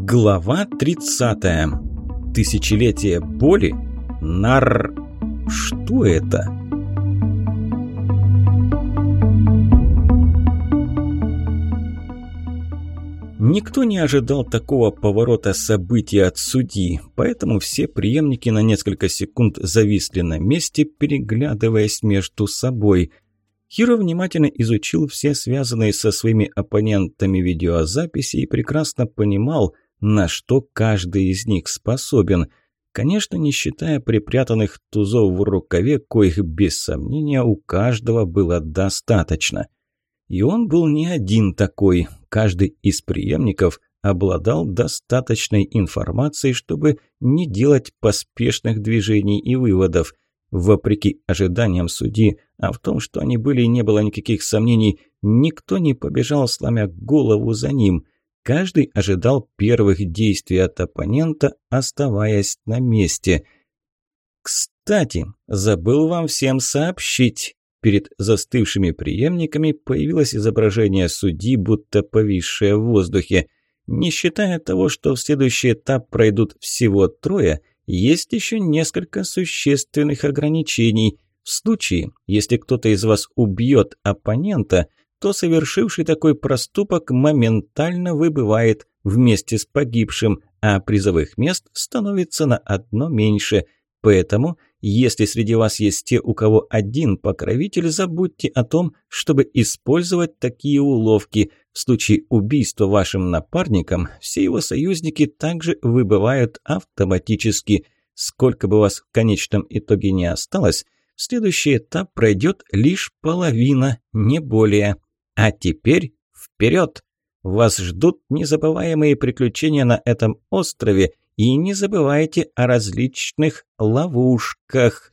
Глава 30. Тысячелетие боли? Нар... Что это? Никто не ожидал такого поворота событий от судьи, поэтому все преемники на несколько секунд зависли на месте, переглядываясь между собой – Хиро внимательно изучил все связанные со своими оппонентами видеозаписи и прекрасно понимал, на что каждый из них способен. Конечно, не считая припрятанных тузов в рукаве, коих без сомнения у каждого было достаточно. И он был не один такой. Каждый из преемников обладал достаточной информацией, чтобы не делать поспешных движений и выводов – Вопреки ожиданиям судьи, а в том, что они были и не было никаких сомнений, никто не побежал, сломя голову за ним. Каждый ожидал первых действий от оппонента, оставаясь на месте. «Кстати, забыл вам всем сообщить». Перед застывшими преемниками появилось изображение судьи, будто повисшее в воздухе. Не считая того, что в следующий этап пройдут всего трое – есть еще несколько существенных ограничений. В случае, если кто-то из вас убьет оппонента, то совершивший такой проступок моментально выбывает вместе с погибшим, а призовых мест становится на одно меньше. Поэтому если среди вас есть те, у кого один покровитель, забудьте о том, чтобы использовать такие уловки. В случае убийства вашим напарником все его союзники также выбывают автоматически. Сколько бы вас в конечном итоге не осталось, следующий этап пройдет лишь половина, не более. А теперь вперед! Вас ждут незабываемые приключения на этом острове – и не забывайте о различных ловушках.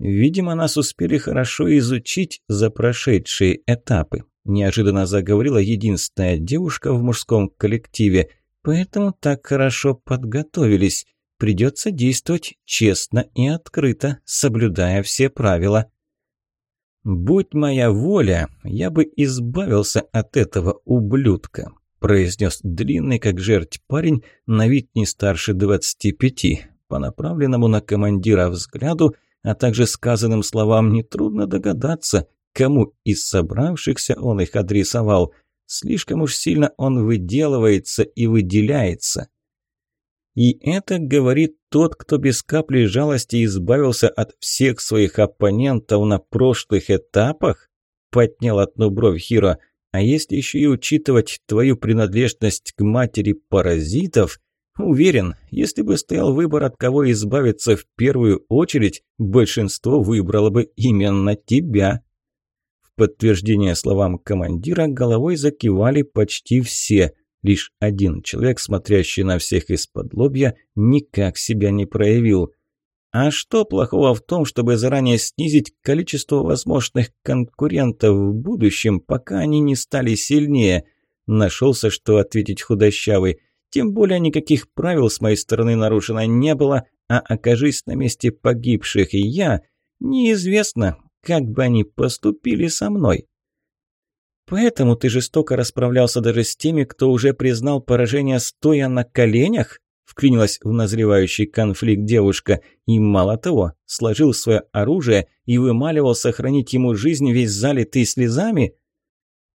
Видимо, нас успели хорошо изучить за прошедшие этапы. Неожиданно заговорила единственная девушка в мужском коллективе, поэтому так хорошо подготовились. Придется действовать честно и открыто, соблюдая все правила. «Будь моя воля, я бы избавился от этого ублюдка произнес длинный, как жерть парень, на вид не старше двадцати пяти. По направленному на командира взгляду, а также сказанным словам нетрудно догадаться, кому из собравшихся он их адресовал. Слишком уж сильно он выделывается и выделяется. И это говорит тот, кто без капли жалости избавился от всех своих оппонентов на прошлых этапах? Поднял одну бровь Хиро. А если еще и учитывать твою принадлежность к матери паразитов, уверен, если бы стоял выбор, от кого избавиться в первую очередь, большинство выбрало бы именно тебя. В подтверждение словам командира головой закивали почти все. Лишь один человек, смотрящий на всех из-под лобья, никак себя не проявил. А что плохого в том, чтобы заранее снизить количество возможных конкурентов в будущем, пока они не стали сильнее? Нашелся, что ответить худощавый. Тем более никаких правил с моей стороны нарушено не было, а окажись на месте погибших и я, неизвестно, как бы они поступили со мной. Поэтому ты жестоко расправлялся даже с теми, кто уже признал поражение стоя на коленях? вклинилась в назревающий конфликт девушка, и мало того, сложил свое оружие и вымаливал сохранить ему жизнь весь залитый слезами?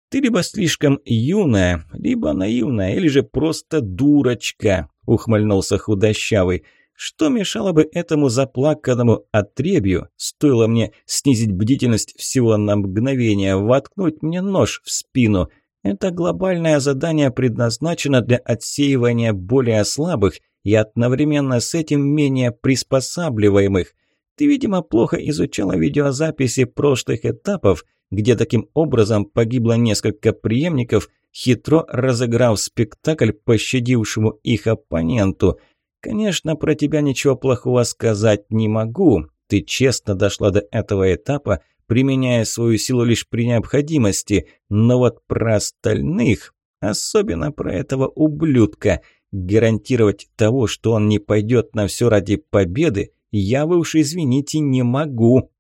Ты либо слишком юная, либо наивная, или же просто дурочка, ухмыльнулся худощавый. Что мешало бы этому заплаканному отребью, стоило мне снизить бдительность всего на мгновение, воткнуть мне нож в спину – это глобальное задание предназначено для отсеивания более слабых и одновременно с этим менее приспосабливаемых. Ты, видимо, плохо изучала видеозаписи прошлых этапов, где таким образом погибло несколько преемников, хитро разыграв спектакль пощадившему их оппоненту. Конечно, про тебя ничего плохого сказать не могу. Ты честно дошла до этого этапа, применяя свою силу лишь при необходимости. Но вот про остальных, особенно про этого ублюдка, гарантировать того, что он не пойдет на все ради победы, я вы уж извините не могу.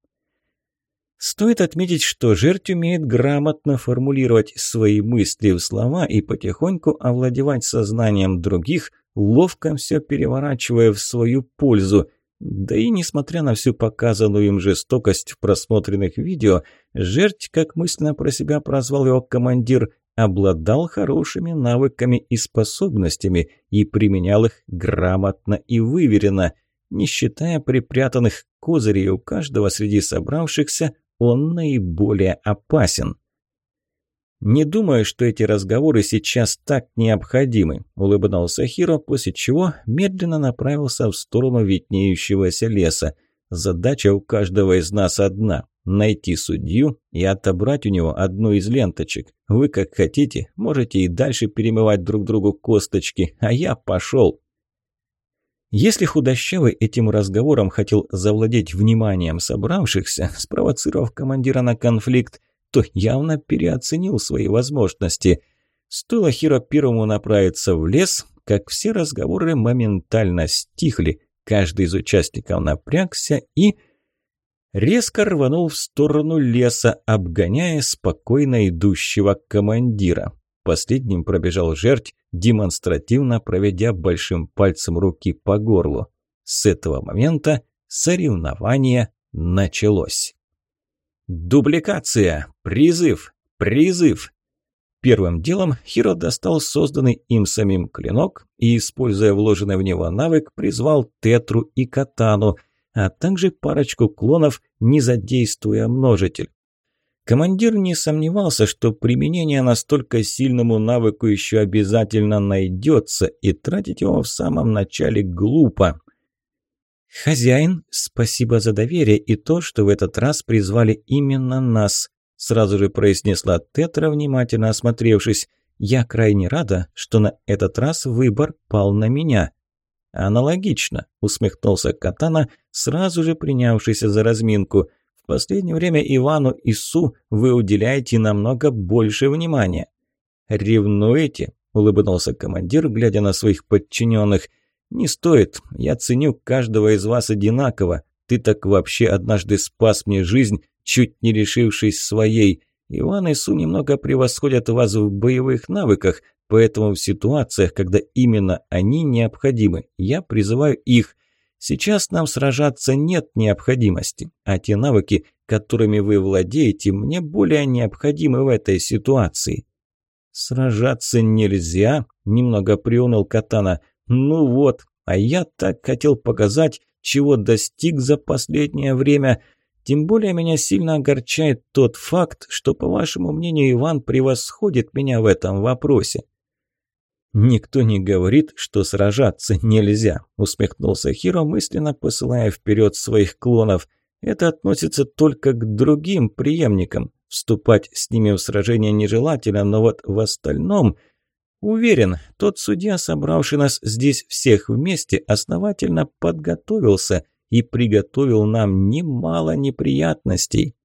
Стоит отметить, что жертв умеет грамотно формулировать свои мысли в слова и потихоньку овладевать сознанием других, ловко все переворачивая в свою пользу. Да и несмотря на всю показанную им жестокость в просмотренных видео, жертв, как мысленно про себя прозвал его командир, обладал хорошими навыками и способностями и применял их грамотно и выверенно. Не считая припрятанных козырей у каждого среди собравшихся, он наиболее опасен. «Не думаю, что эти разговоры сейчас так необходимы», – улыбнулся Хиро, после чего медленно направился в сторону виднеющегося леса. «Задача у каждого из нас одна – найти судью и отобрать у него одну из ленточек. Вы как хотите, можете и дальше перемывать друг другу косточки, а я пошел». Если худощавый этим разговором хотел завладеть вниманием собравшихся, спровоцировав командира на конфликт, то явно переоценил свои возможности. Стоило Хиро первому направиться в лес, как все разговоры моментально стихли, каждый из участников напрягся и... резко рванул в сторону леса, обгоняя спокойно идущего командира. Последним пробежал жертв, демонстративно проведя большим пальцем руки по горлу. С этого момента соревнование началось. Дубликация! Призыв! Призыв! Первым делом Хиро достал созданный им самим клинок и, используя вложенный в него навык, призвал Тетру и Катану, а также парочку клонов, не задействуя множитель. Командир не сомневался, что применение настолько сильному навыку еще обязательно найдется, и тратить его в самом начале глупо. «Хозяин, спасибо за доверие и то, что в этот раз призвали именно нас», сразу же произнесла Тетра, внимательно осмотревшись. «Я крайне рада, что на этот раз выбор пал на меня». «Аналогично», – усмехнулся Катана, сразу же принявшийся за разминку – в последнее время Ивану и Су вы уделяете намного больше внимания». «Ревнуете?» – улыбнулся командир, глядя на своих подчиненных. «Не стоит. Я ценю каждого из вас одинаково. Ты так вообще однажды спас мне жизнь, чуть не решившись своей. Иван и Су немного превосходят вас в боевых навыках, поэтому в ситуациях, когда именно они необходимы, я призываю их. Сейчас нам сражаться нет необходимости, а те навыки, которыми вы владеете, мне более необходимы в этой ситуации. Сражаться нельзя, немного приуныл Катана. Ну вот, а я так хотел показать, чего достиг за последнее время. Тем более меня сильно огорчает тот факт, что, по вашему мнению, Иван превосходит меня в этом вопросе. «Никто не говорит, что сражаться нельзя», – усмехнулся Хиро, мысленно посылая вперед своих клонов. «Это относится только к другим преемникам. Вступать с ними в сражение нежелательно, но вот в остальном...» Уверен, тот судья, собравший нас здесь всех вместе, основательно подготовился и приготовил нам немало неприятностей.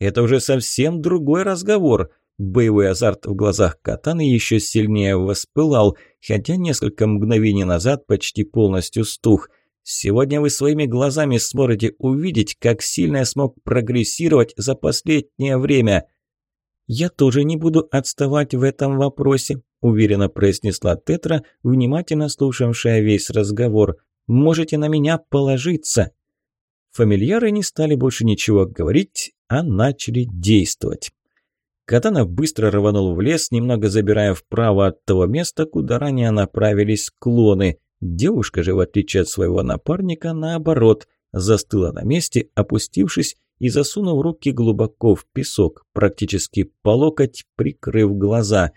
Это уже совсем другой разговор. Боевой азарт в глазах Катаны еще сильнее воспылал, хотя несколько мгновений назад почти полностью стух. Сегодня вы своими глазами сможете увидеть, как сильно я смог прогрессировать за последнее время. «Я тоже не буду отставать в этом вопросе», – уверенно произнесла Тетра, внимательно слушавшая весь разговор. «Можете на меня положиться». Фамильяры не стали больше ничего говорить, а начали действовать. Катана быстро рванул в лес, немного забирая вправо от того места, куда ранее направились клоны. Девушка же, в отличие от своего напарника, наоборот, застыла на месте, опустившись и засунув руки глубоко в песок, практически по локоть, прикрыв глаза.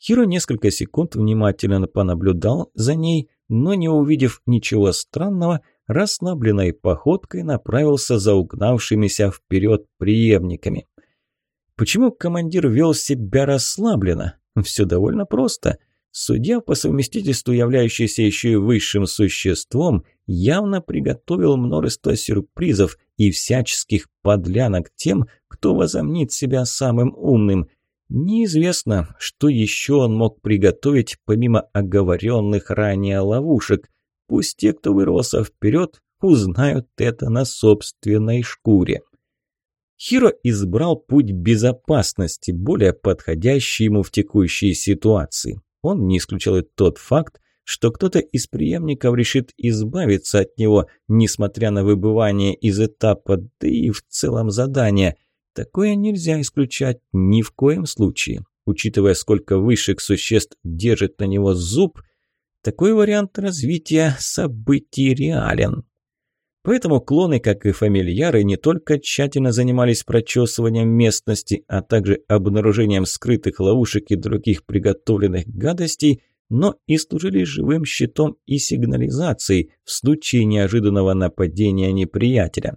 Хиро несколько секунд внимательно понаблюдал за ней, но не увидев ничего странного, расслабленной походкой направился за угнавшимися вперед преемниками. Почему командир вел себя расслабленно? Все довольно просто. Судья, по совместительству являющийся еще и высшим существом, явно приготовил множество сюрпризов и всяческих подлянок тем, кто возомнит себя самым умным. Неизвестно, что еще он мог приготовить помимо оговоренных ранее ловушек. Пусть те, кто вырвался вперед, узнают это на собственной шкуре. Хиро избрал путь безопасности, более подходящий ему в текущей ситуации. Он не исключал и тот факт, что кто-то из преемников решит избавиться от него, несмотря на выбывание из этапа, да и в целом задания. Такое нельзя исключать ни в коем случае. Учитывая, сколько высших существ держит на него зуб, такой вариант развития событий реален. Поэтому клоны, как и фамильяры, не только тщательно занимались прочесыванием местности, а также обнаружением скрытых ловушек и других приготовленных гадостей, но и служили живым щитом и сигнализацией в случае неожиданного нападения неприятеля.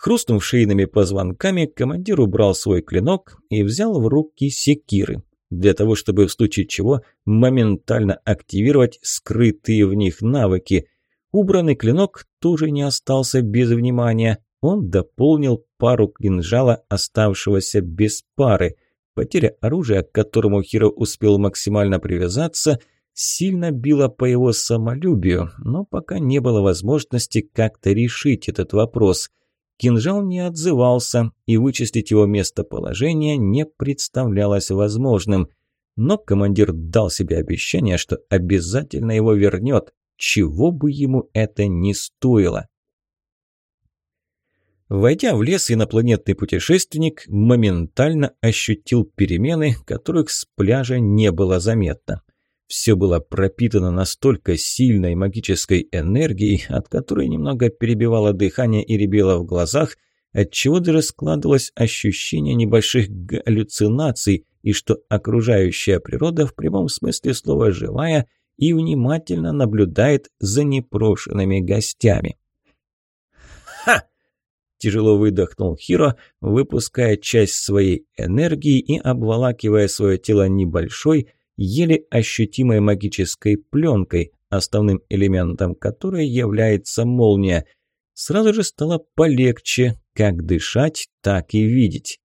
Хрустнув шейными позвонками, командир убрал свой клинок и взял в руки секиры, для того, чтобы в случае чего моментально активировать скрытые в них навыки – Убранный клинок тоже не остался без внимания. Он дополнил пару кинжала, оставшегося без пары. Потеря оружия, к которому Хиро успел максимально привязаться, сильно била по его самолюбию, но пока не было возможности как-то решить этот вопрос. Кинжал не отзывался, и вычислить его местоположение не представлялось возможным. Но командир дал себе обещание, что обязательно его вернет, чего бы ему это ни стоило. Войдя в лес, инопланетный путешественник моментально ощутил перемены, которых с пляжа не было заметно. Все было пропитано настолько сильной магической энергией, от которой немного перебивало дыхание и ребело в глазах, отчего даже складывалось ощущение небольших галлюцинаций и что окружающая природа в прямом смысле слова «живая» и внимательно наблюдает за непрошенными гостями. «Ха!» – тяжело выдохнул Хиро, выпуская часть своей энергии и обволакивая свое тело небольшой, еле ощутимой магической пленкой, основным элементом которой является молния. Сразу же стало полегче, как дышать, так и видеть.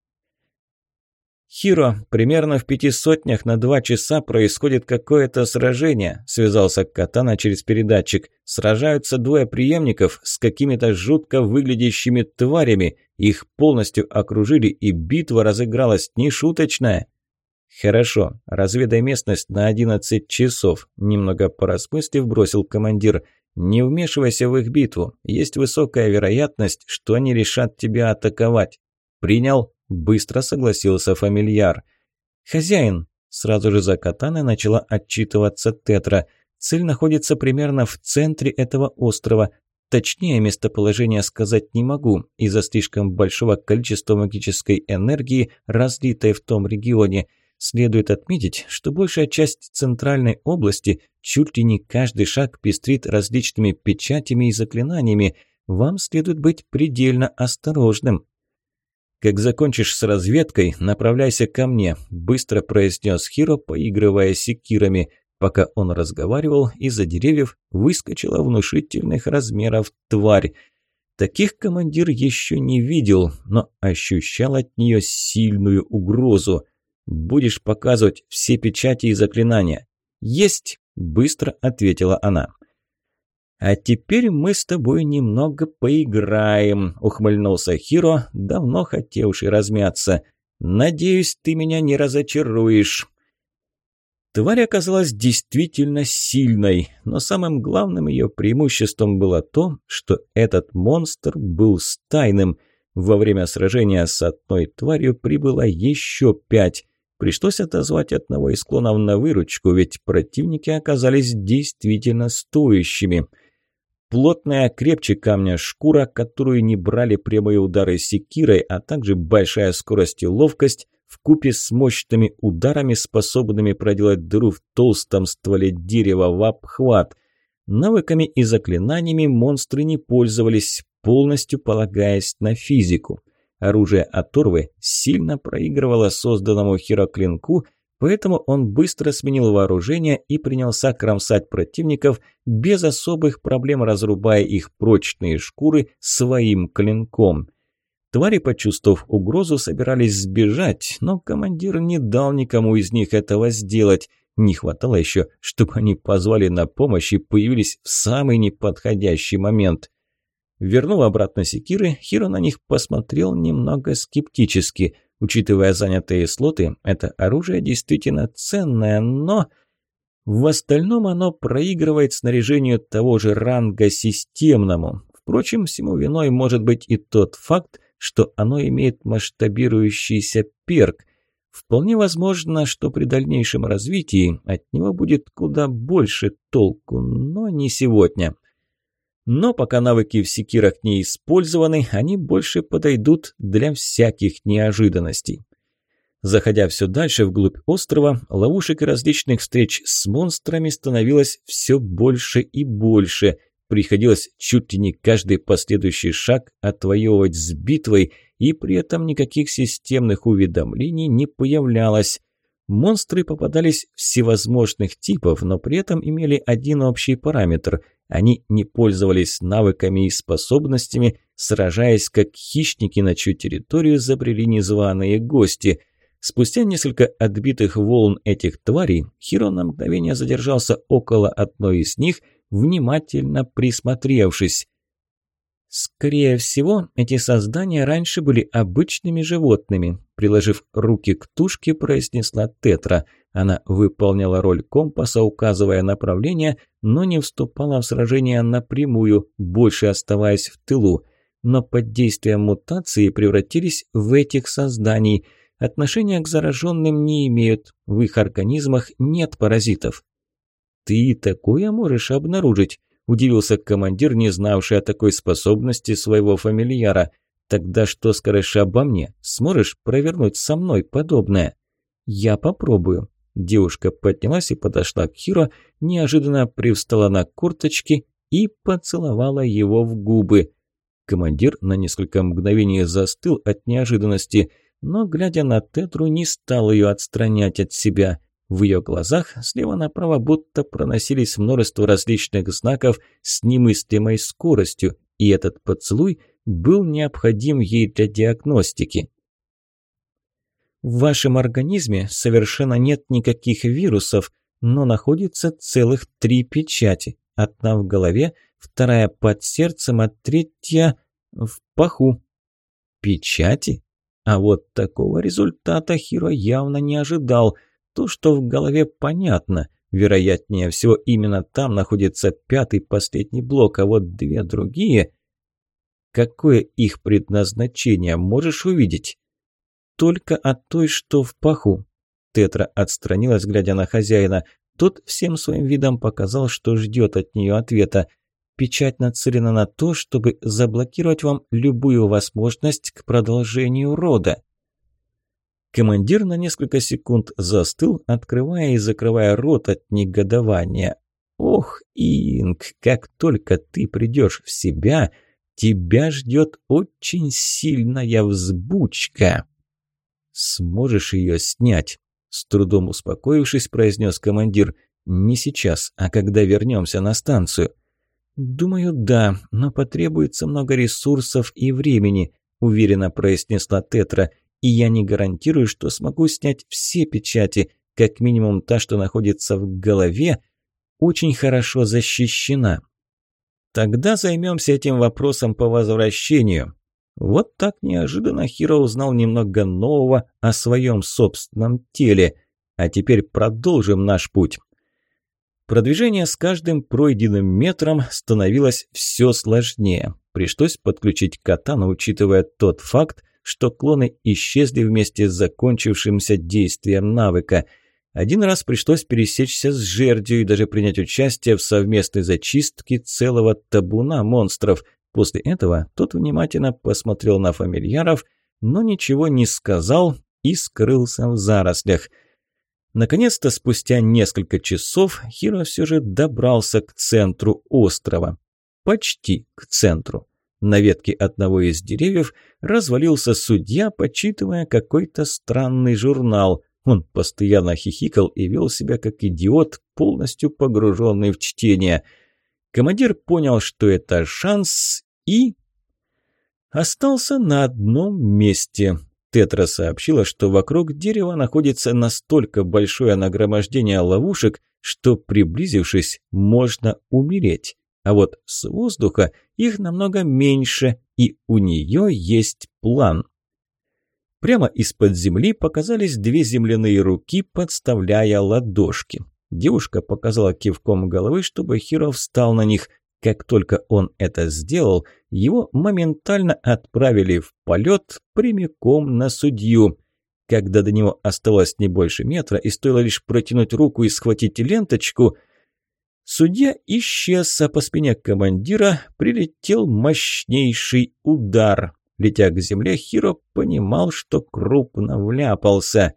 «Хиро, примерно в пяти сотнях на два часа происходит какое-то сражение», – связался Катана через передатчик. «Сражаются двое преемников с какими-то жутко выглядящими тварями. Их полностью окружили, и битва разыгралась нешуточная». «Хорошо, разведай местность на одиннадцать часов», – немного поразмыслив бросил командир. «Не вмешивайся в их битву. Есть высокая вероятность, что они решат тебя атаковать». «Принял?» Быстро согласился фамильяр. «Хозяин!» Сразу же за катаной начала отчитываться Тетра. Цель находится примерно в центре этого острова. Точнее местоположение сказать не могу, из-за слишком большого количества магической энергии, разлитой в том регионе. Следует отметить, что большая часть центральной области, чуть ли не каждый шаг пестрит различными печатями и заклинаниями. Вам следует быть предельно осторожным. «Как закончишь с разведкой, направляйся ко мне», – быстро произнес Хиро, поигрывая секирами. Пока он разговаривал, из-за деревьев выскочила внушительных размеров тварь. Таких командир еще не видел, но ощущал от нее сильную угрозу. «Будешь показывать все печати и заклинания?» «Есть!» – быстро ответила она. «А теперь мы с тобой немного поиграем», – ухмыльнулся Хиро, давно хотевший размяться. «Надеюсь, ты меня не разочаруешь». Тварь оказалась действительно сильной, но самым главным ее преимуществом было то, что этот монстр был стайным. Во время сражения с одной тварью прибыло еще пять. Пришлось отозвать одного из клонов на выручку, ведь противники оказались действительно стоящими – Плотная, крепче камня шкура, которую не брали прямые удары секирой, а также большая скорость и ловкость, в купе с мощными ударами, способными проделать дыру в толстом стволе дерева в обхват. Навыками и заклинаниями монстры не пользовались, полностью полагаясь на физику. Оружие Аторвы сильно проигрывало созданному Хироклинку, Поэтому он быстро сменил вооружение и принялся кромсать противников, без особых проблем разрубая их прочные шкуры своим клинком. Твари, почувствовав угрозу, собирались сбежать, но командир не дал никому из них этого сделать. Не хватало еще, чтобы они позвали на помощь и появились в самый неподходящий момент. Вернув обратно секиры, Хиро на них посмотрел немного скептически. Учитывая занятые слоты, это оружие действительно ценное, но... В остальном оно проигрывает снаряжению того же ранга системному. Впрочем, всему виной может быть и тот факт, что оно имеет масштабирующийся перк. Вполне возможно, что при дальнейшем развитии от него будет куда больше толку, но не сегодня. Но пока навыки в секирах не использованы, они больше подойдут для всяких неожиданностей. Заходя все дальше вглубь острова, ловушек и различных встреч с монстрами становилось все больше и больше. Приходилось чуть ли не каждый последующий шаг отвоевывать с битвой, и при этом никаких системных уведомлений не появлялось. Монстры попадались всевозможных типов, но при этом имели один общий параметр – они не пользовались навыками и способностями, сражаясь как хищники, на чью территорию забрели незваные гости. Спустя несколько отбитых волн этих тварей, Хиро на мгновение задержался около одной из них, внимательно присмотревшись. Скорее всего, эти создания раньше были обычными животными, приложив руки к тушке, произнесла Тетра. Она выполняла роль компаса, указывая направление, но не вступала в сражение напрямую, больше оставаясь в тылу. Но под действием мутации превратились в этих созданий. Отношения к зараженным не имеют, в их организмах нет паразитов. «Ты такое можешь обнаружить?» – удивился командир, не знавший о такой способности своего фамильяра. «Тогда что скажешь обо мне? Сможешь провернуть со мной подобное?» «Я попробую». Девушка поднялась и подошла к Хиро, неожиданно привстала на курточки и поцеловала его в губы. Командир на несколько мгновений застыл от неожиданности, но, глядя на Тетру, не стал ее отстранять от себя – в ее глазах слева направо будто проносились множество различных знаков с немыслимой скоростью, и этот поцелуй был необходим ей для диагностики. В вашем организме совершенно нет никаких вирусов, но находится целых три печати. Одна в голове, вторая под сердцем, а третья в паху. Печати? А вот такого результата Хиро явно не ожидал – то, что в голове понятно. Вероятнее всего, именно там находится пятый последний блок, а вот две другие... Какое их предназначение, можешь увидеть? Только от той, что в паху. Тетра отстранилась, глядя на хозяина. Тот всем своим видом показал, что ждет от нее ответа. Печать нацелена на то, чтобы заблокировать вам любую возможность к продолжению рода. Командир на несколько секунд застыл, открывая и закрывая рот от негодования. «Ох, Инг, как только ты придешь в себя, тебя ждет очень сильная взбучка!» «Сможешь ее снять?» С трудом успокоившись, произнес командир. «Не сейчас, а когда вернемся на станцию». «Думаю, да, но потребуется много ресурсов и времени», уверенно произнесла Тетра и я не гарантирую, что смогу снять все печати, как минимум та, что находится в голове, очень хорошо защищена. Тогда займемся этим вопросом по возвращению. Вот так неожиданно Хиро узнал немного нового о своем собственном теле. А теперь продолжим наш путь. Продвижение с каждым пройденным метром становилось все сложнее. Пришлось подключить катану, учитывая тот факт, что клоны исчезли вместе с закончившимся действием навыка. Один раз пришлось пересечься с жердью и даже принять участие в совместной зачистке целого табуна монстров. После этого тот внимательно посмотрел на фамильяров, но ничего не сказал и скрылся в зарослях. Наконец-то, спустя несколько часов, Хиро все же добрался к центру острова. Почти к центру. На ветке одного из деревьев развалился судья, почитывая какой-то странный журнал. Он постоянно хихикал и вел себя как идиот, полностью погруженный в чтение. Командир понял, что это шанс, и... Остался на одном месте. Тетра сообщила, что вокруг дерева находится настолько большое нагромождение ловушек, что, приблизившись, можно умереть. а вот с воздуха их намного меньше, и у нее есть план. Прямо из-под земли показались две земляные руки, подставляя ладошки. Девушка показала кивком головы, чтобы Хиро встал на них. Как только он это сделал, его моментально отправили в полет прямиком на судью. Когда до него осталось не больше метра и стоило лишь протянуть руку и схватить ленточку, судья исчез, а по спине командира прилетел мощнейший удар. Летя к земле, Хиро понимал, что крупно вляпался.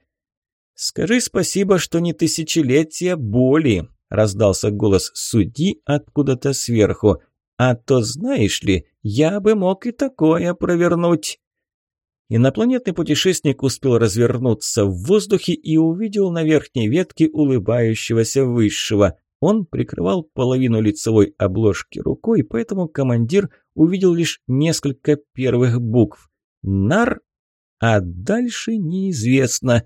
«Скажи спасибо, что не тысячелетие боли», – раздался голос судьи откуда-то сверху. «А то, знаешь ли, я бы мог и такое провернуть». Инопланетный путешественник успел развернуться в воздухе и увидел на верхней ветке улыбающегося высшего. Он прикрывал половину лицевой обложки рукой, поэтому командир увидел лишь несколько первых букв. «Нар», а дальше неизвестно.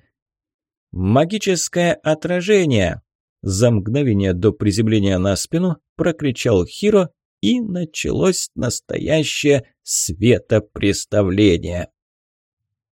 «Магическое отражение!» За мгновение до приземления на спину прокричал Хиро, и началось настоящее светопреставление.